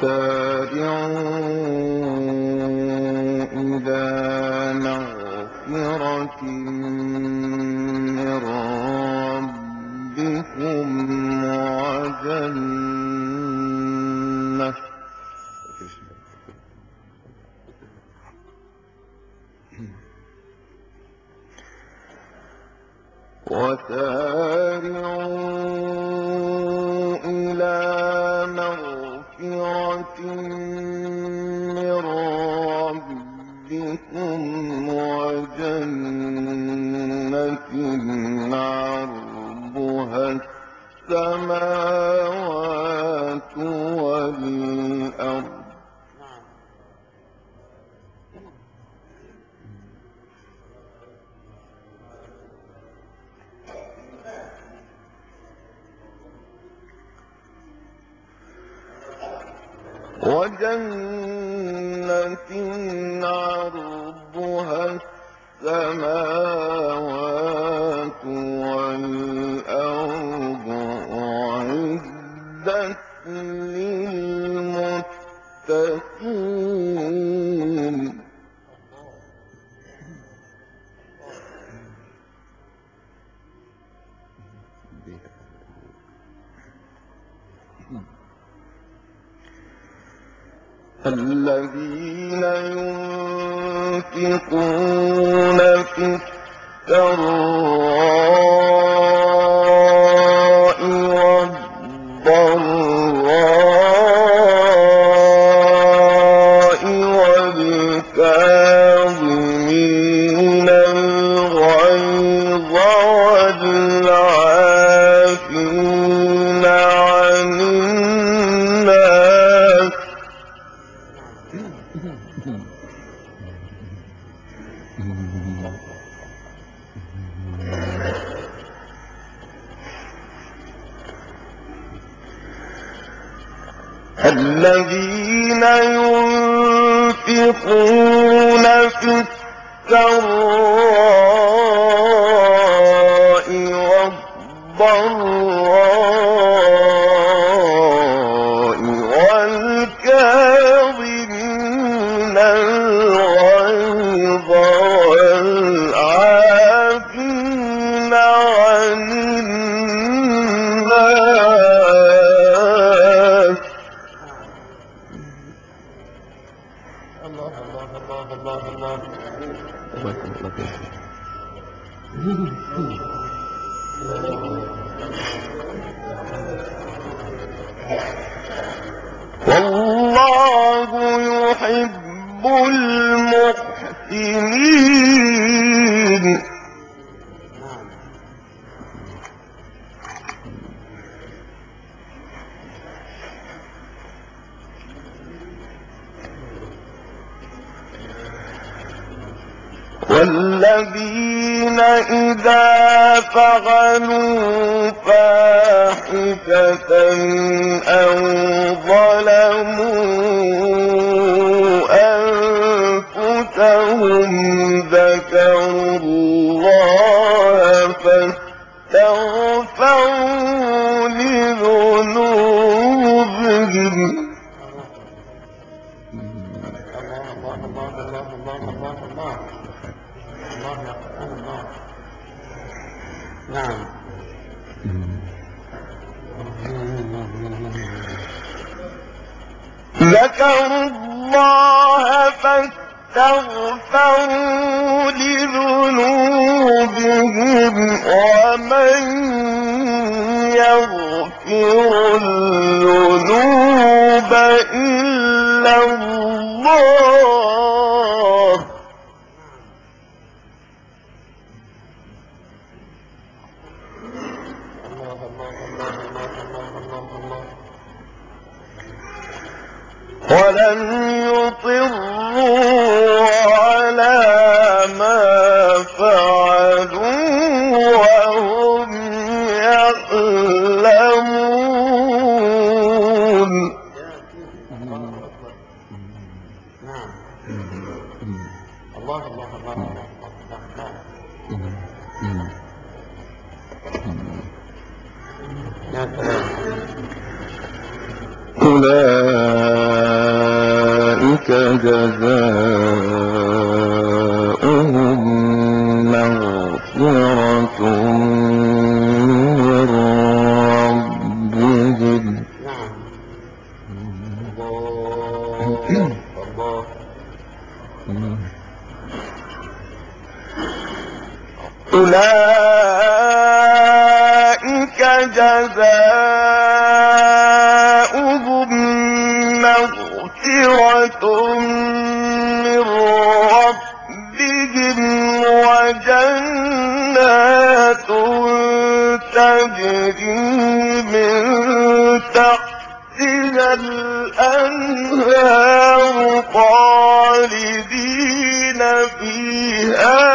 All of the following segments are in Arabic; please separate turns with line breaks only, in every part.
the رَبِّكُمْ الضَّرَّاءِ وَالضَّرَّاءِ اسْتَغْفَرُوا لِذُنُوبِهِمْ وَمَن يَغْفِرُ الذُّنُوبَ إِلَّا كذلك خَالِدِينَ فِيهَا.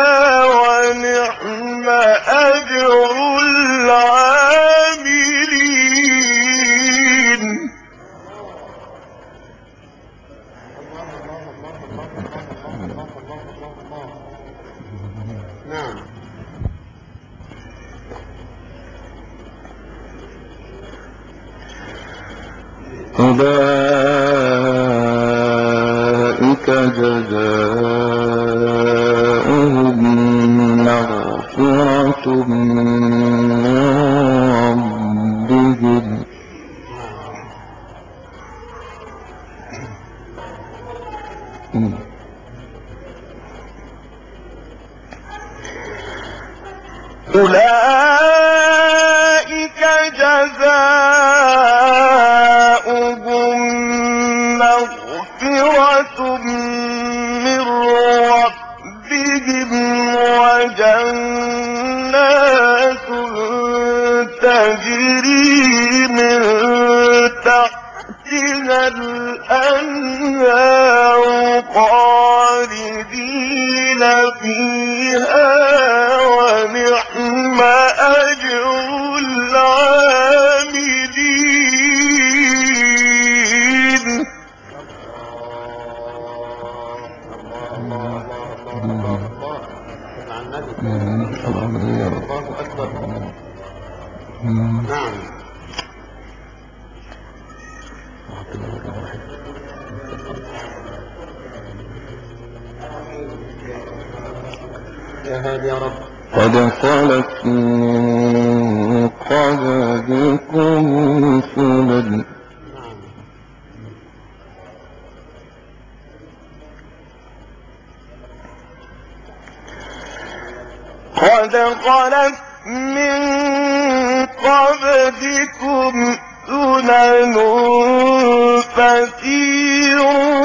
الذهاب يا
قد خلت من قبلكم سنن. قد خلت من قبلكم سنن فسيروا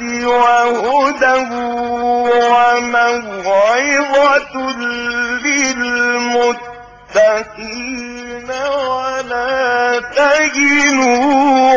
وهدى وموعظة للمتقين ولا تجنوا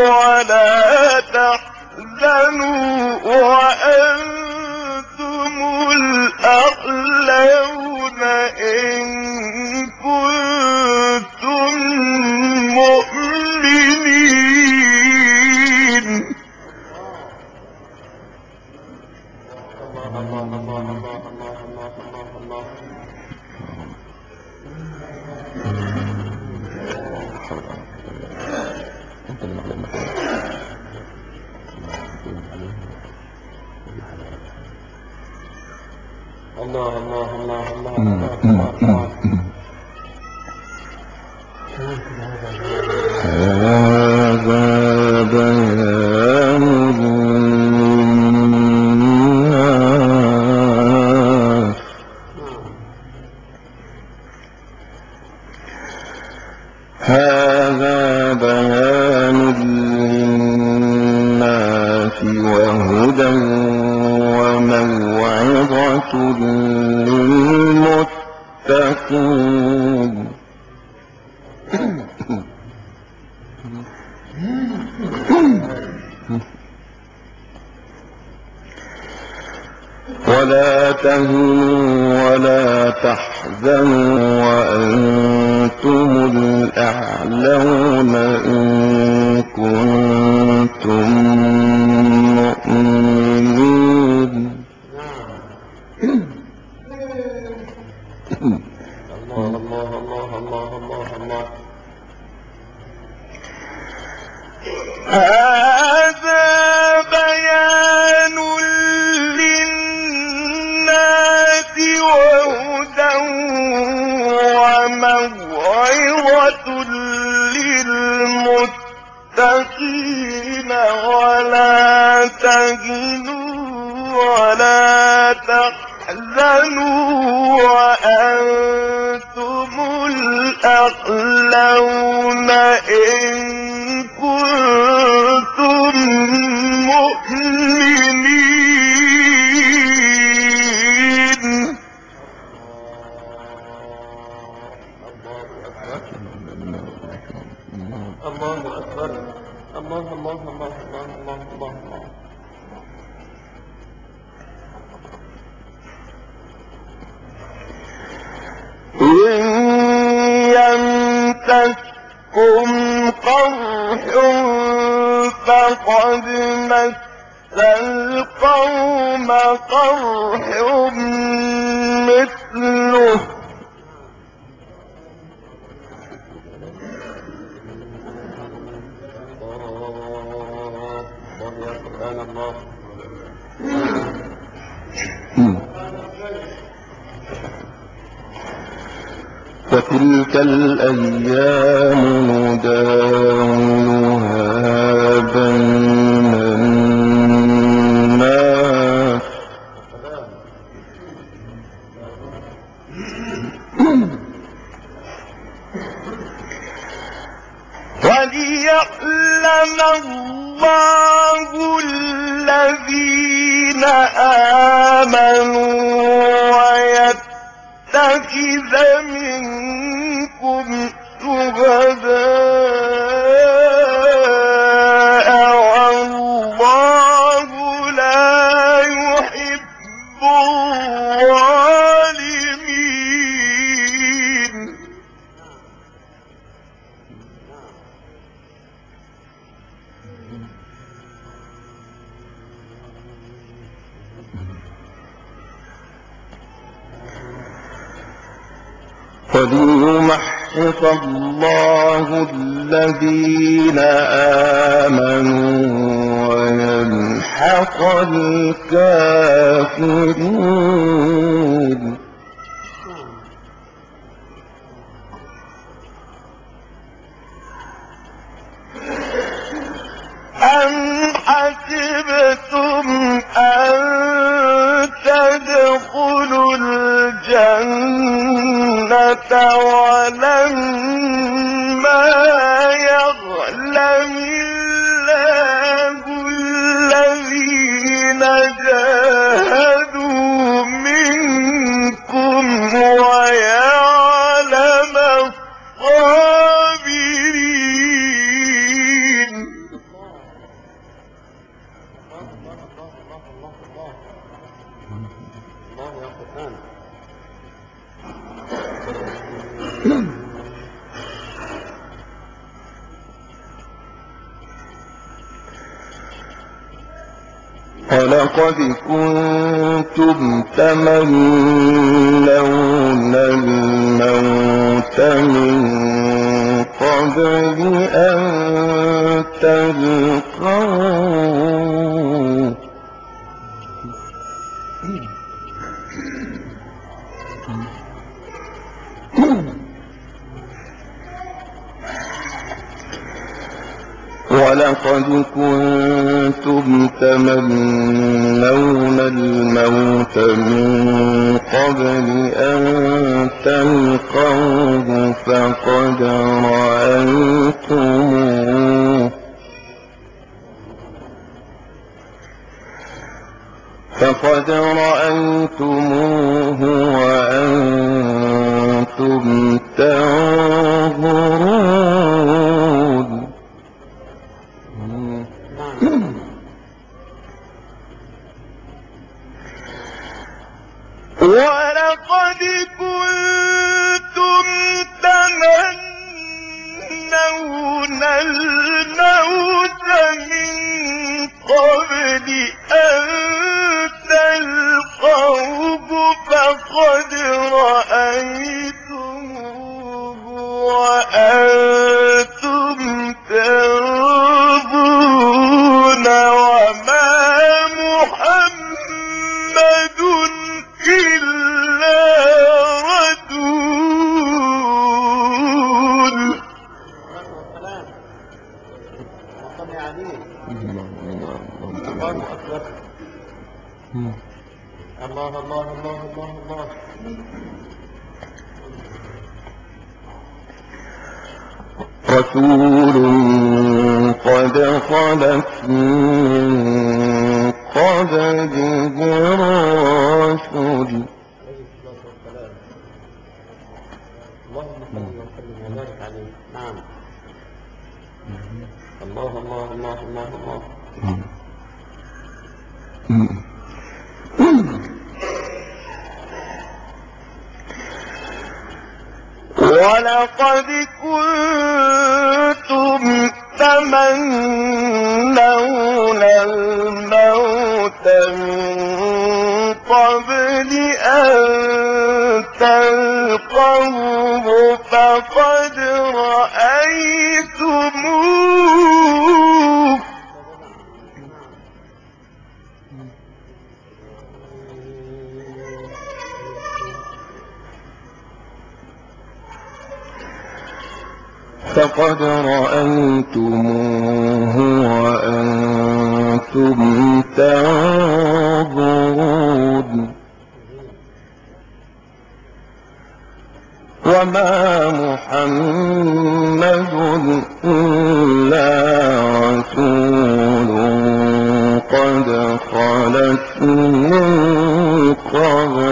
ولقد كنتم تمنون الموت من قبل أن تلقوه. قد
كنتم تمنون الموت من قبل أن تلقوه فقد رأيتموه.
فقد رأيتموه وأنتم تعلمون لكم من
قبل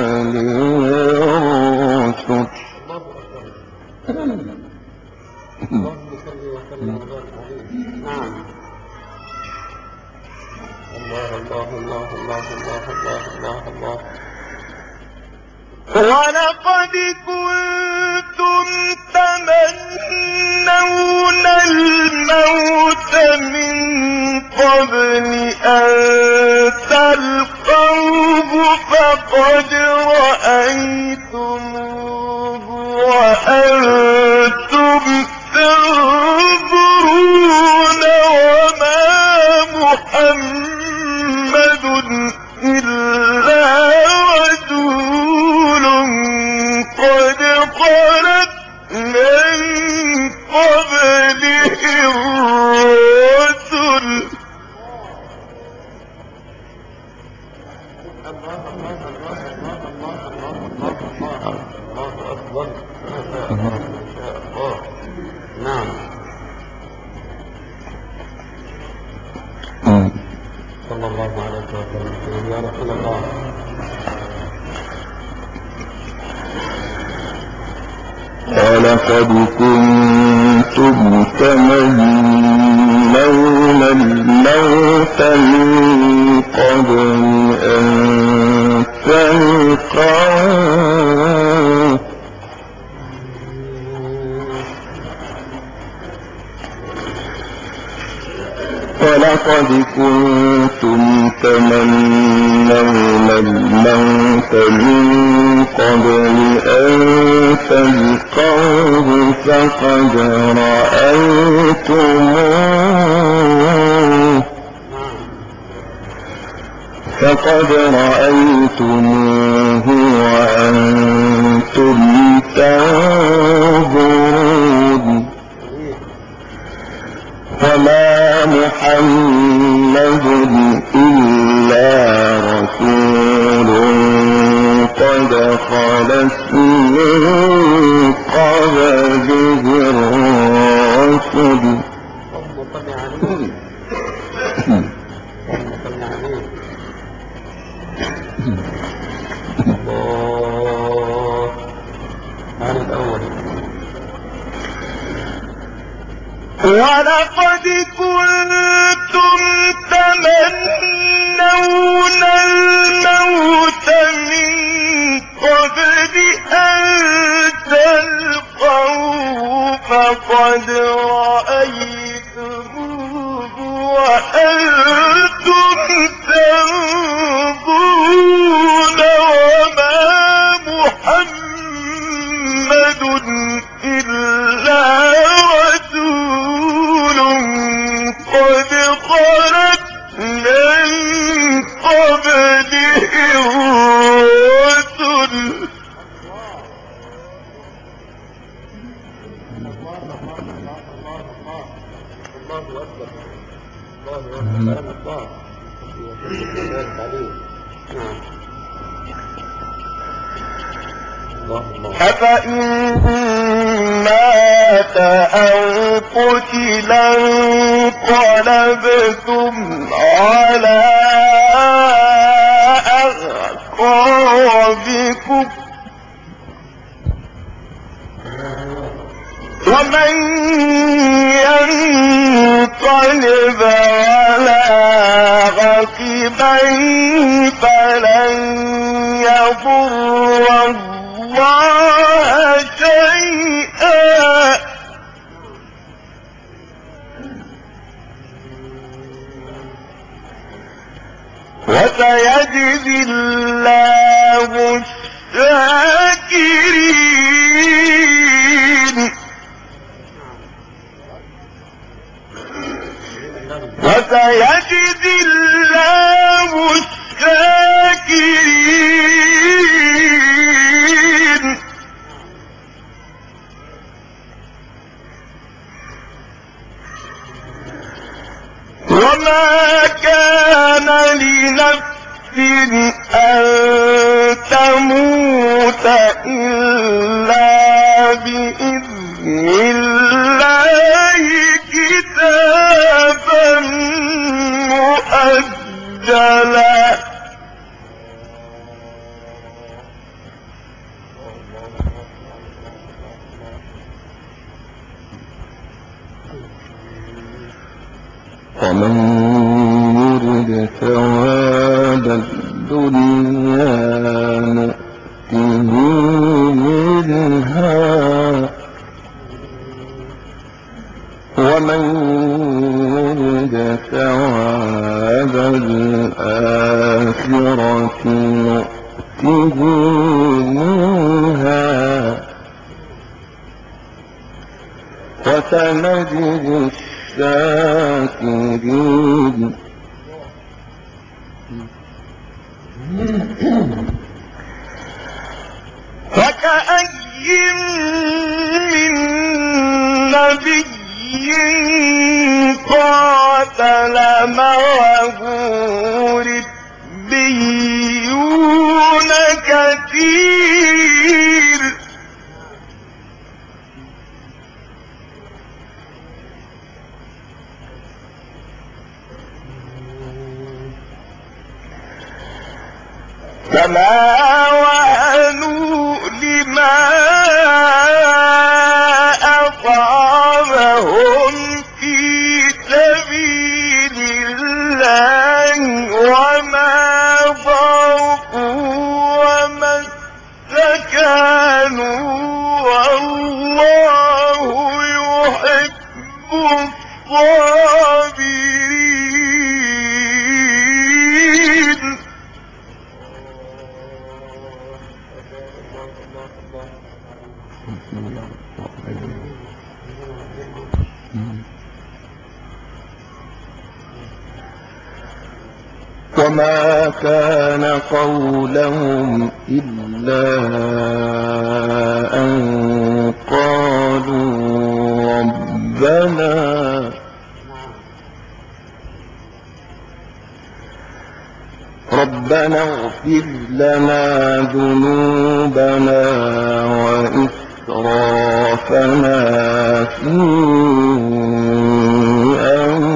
كنتم تمنون الموت من قبل أن
تلقاه فقد رأيتموه. فقد رأيتموه وأنتم تنظرون. وما محمد إلا رسول قد خلت من قبله الرسل
اللهم صل
كنتم تمنون الموت من قبل أن تلقوا فقد رأيتموه وأنتم تنظرون وما محمد إلا أفإن مات أو قتلا أنقلبتم على أعقابكم ومن ينقلب على عقبيه فلن يضر الله شيئا. وسيجزي الله وما كان لنفس أن تموت إلا بإذن الله. لَا وما كان قولهم إلا أن قالوا ربنا ربنا اغفر لنا ذنوبنا وإسرافنا في أمرنا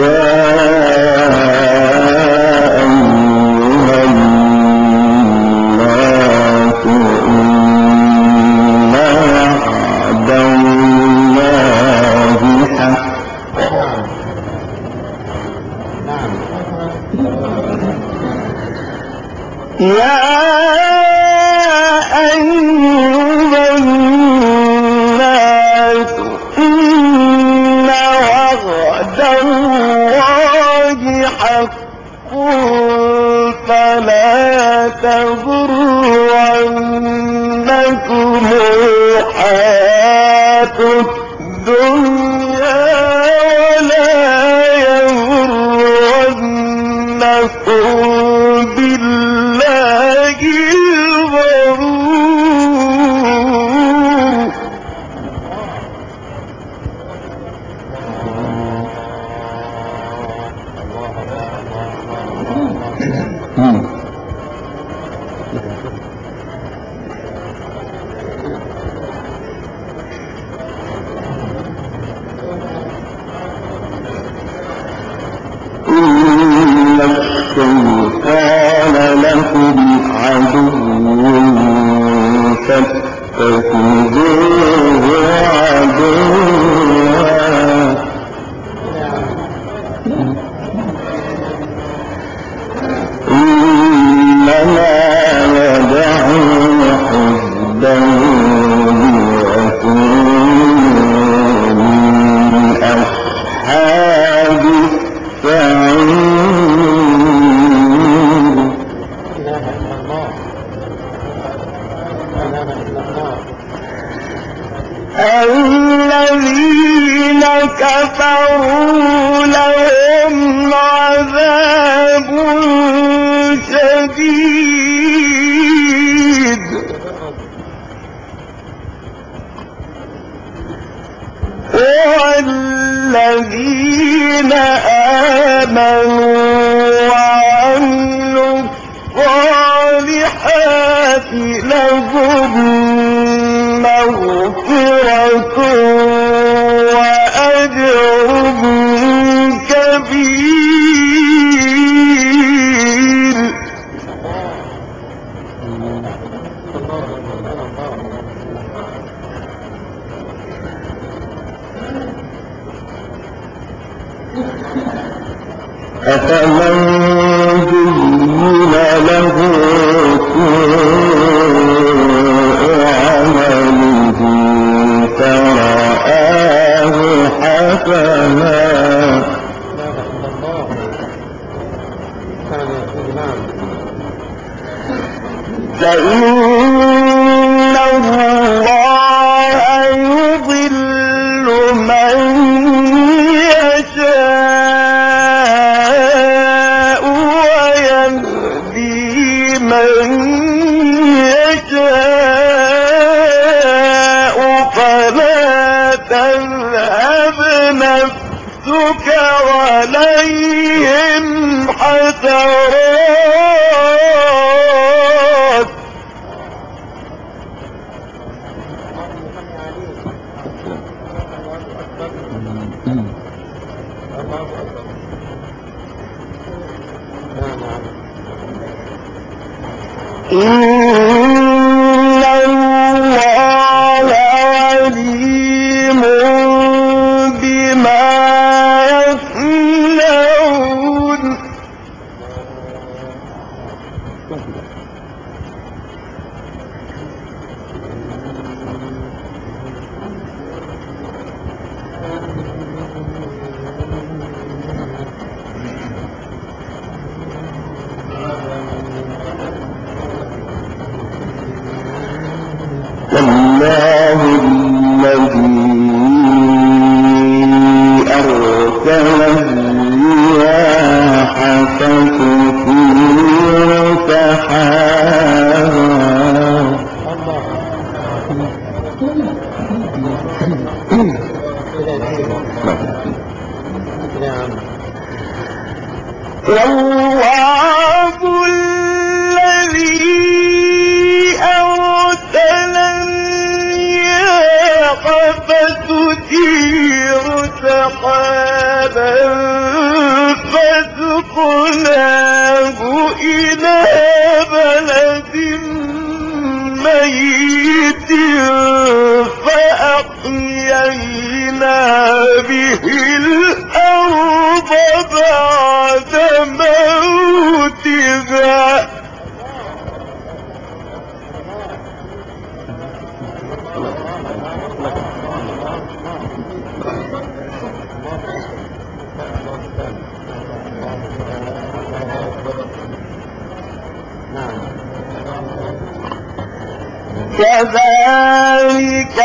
يا اذهب نفسك عليهم حسرات. إن أحيينا به الأرض بعد موتها كذلك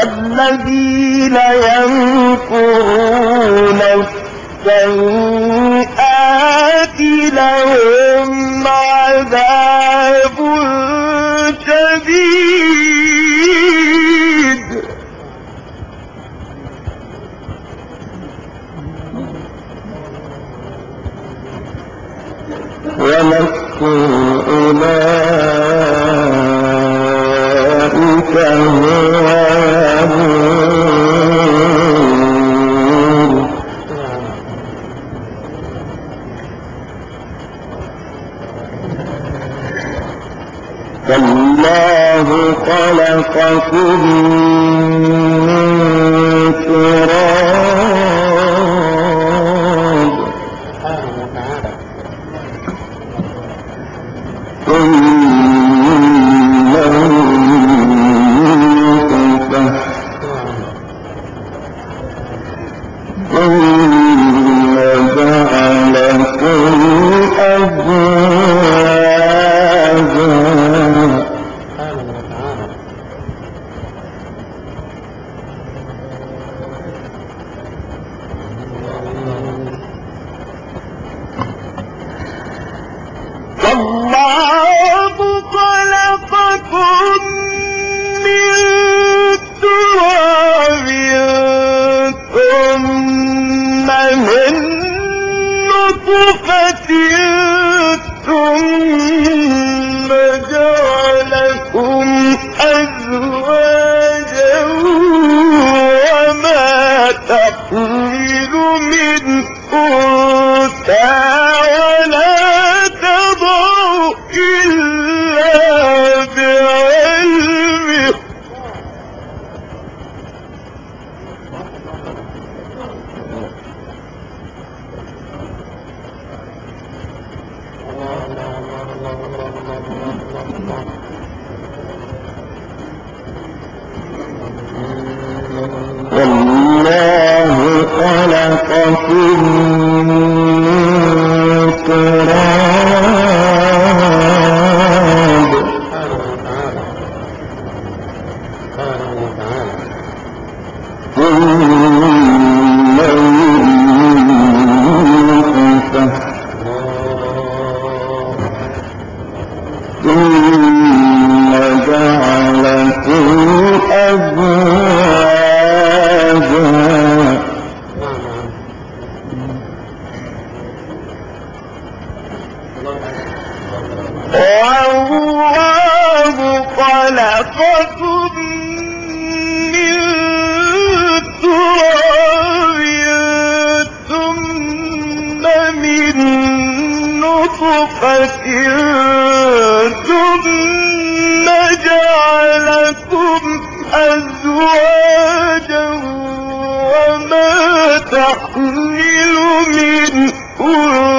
كالذين ينكرون السيئات تحمل من أنثى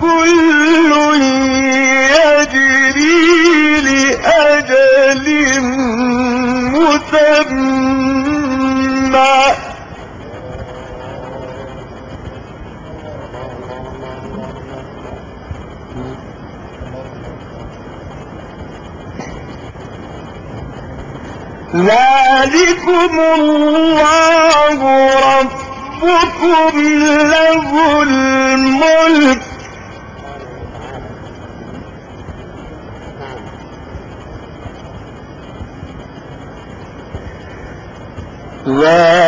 كل
يجري لأجل مسمى. ذلكم الله ربكم له الملك.
الله